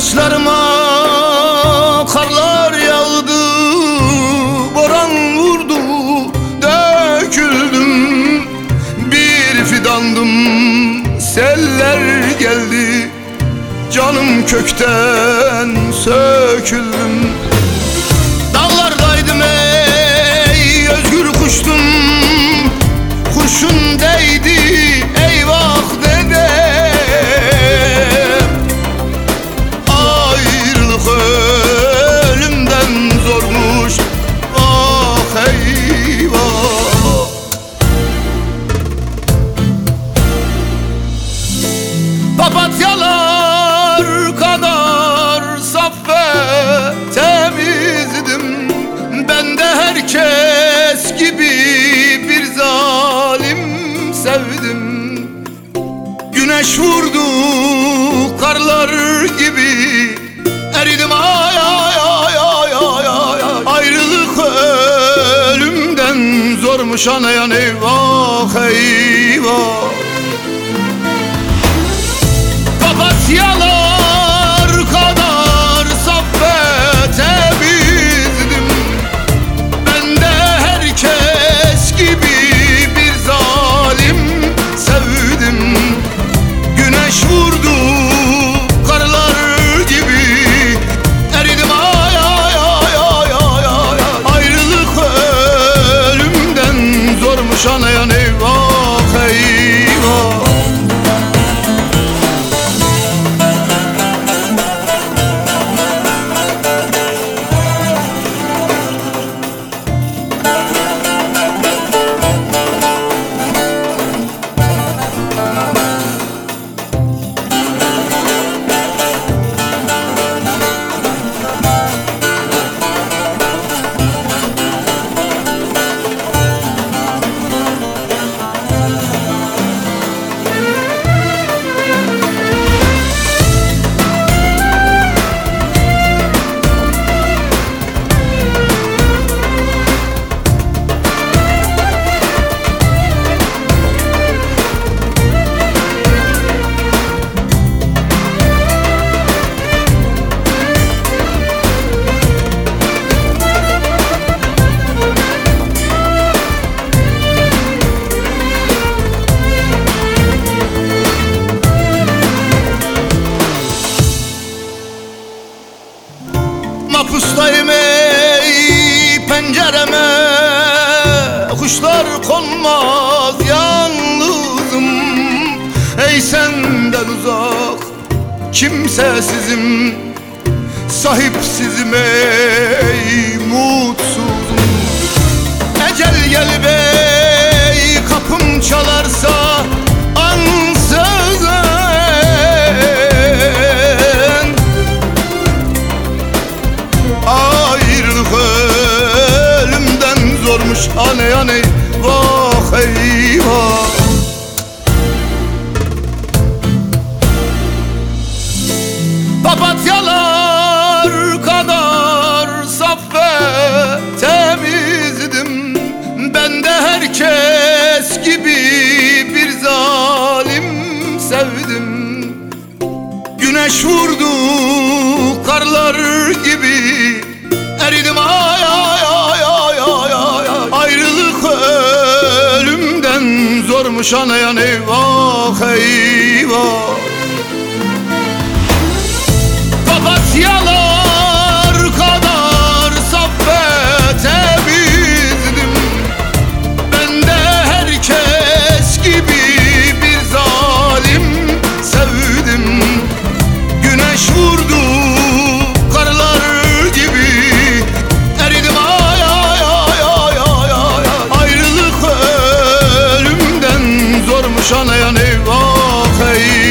Saçlarıma karlar yağdı Boran vurdu döküldüm. Bir fidandım seller geldi Canım kökten söküldüm. مشانه یا نی واخ ای واخ Shana Yanu Senden uzak kimsesizim Sahipsizim ey mutsuzum. Ecel gelip ey kapım çalarsa Ansızın Ayrılık ölümden zormuş aney aney Vah ey مشانه یعنی واه ایوه وآخرين